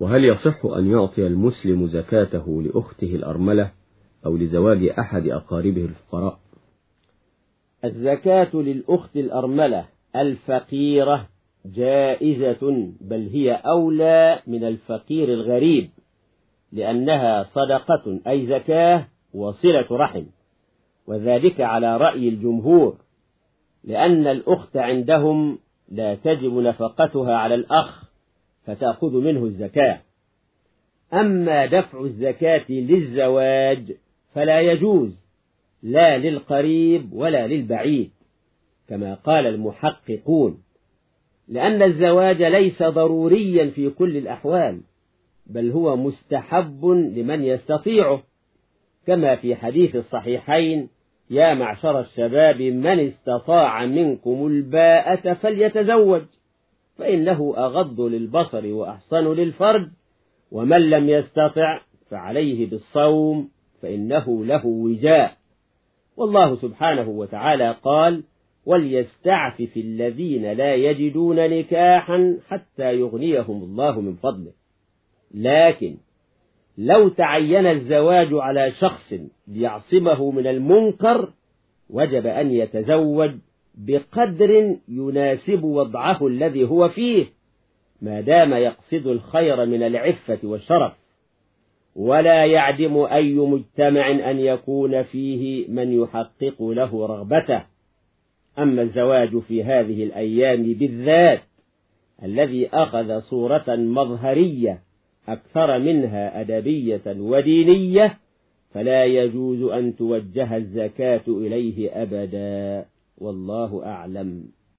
وهل يصح أن يعطي المسلم زكاته لأخته الأرملة أو لزواج أحد أقاربه الفقراء؟ الزكاة للأخت الأرملة الفقيرة جائزة بل هي أولى من الفقير الغريب لأنها صدقة أي زكاة وصلة رحم وذلك على رأي الجمهور لأن الأخت عندهم لا تجب نفقتها على الأخ. فتأخذ منه الزكاة. أما دفع الزكاة للزواج فلا يجوز لا للقريب ولا للبعيد كما قال المحققون لأن الزواج ليس ضروريا في كل الأحوال بل هو مستحب لمن يستطيعه كما في حديث الصحيحين يا معشر الشباب من استطاع منكم الباءة فليتزوج. فإنه أغض للبصر وأحصن للفرج ومن لم يستطع فعليه بالصوم فإنه له وجاء. والله سبحانه وتعالى قال وليستعفف الذين لا يجدون نكاحا حتى يغنيهم الله من فضله لكن لو تعين الزواج على شخص ليعصمه من المنكر وجب أن يتزوج بقدر يناسب وضعه الذي هو فيه ما دام يقصد الخير من العفة والشرف. ولا يعدم أي مجتمع أن يكون فيه من يحقق له رغبته. أما الزواج في هذه الأيام بالذات الذي أخذ صورة مظهرية أكثر منها أدبية ودينية فلا يجوز أن توجه الزكاة إليه أبدا. والله أعلم.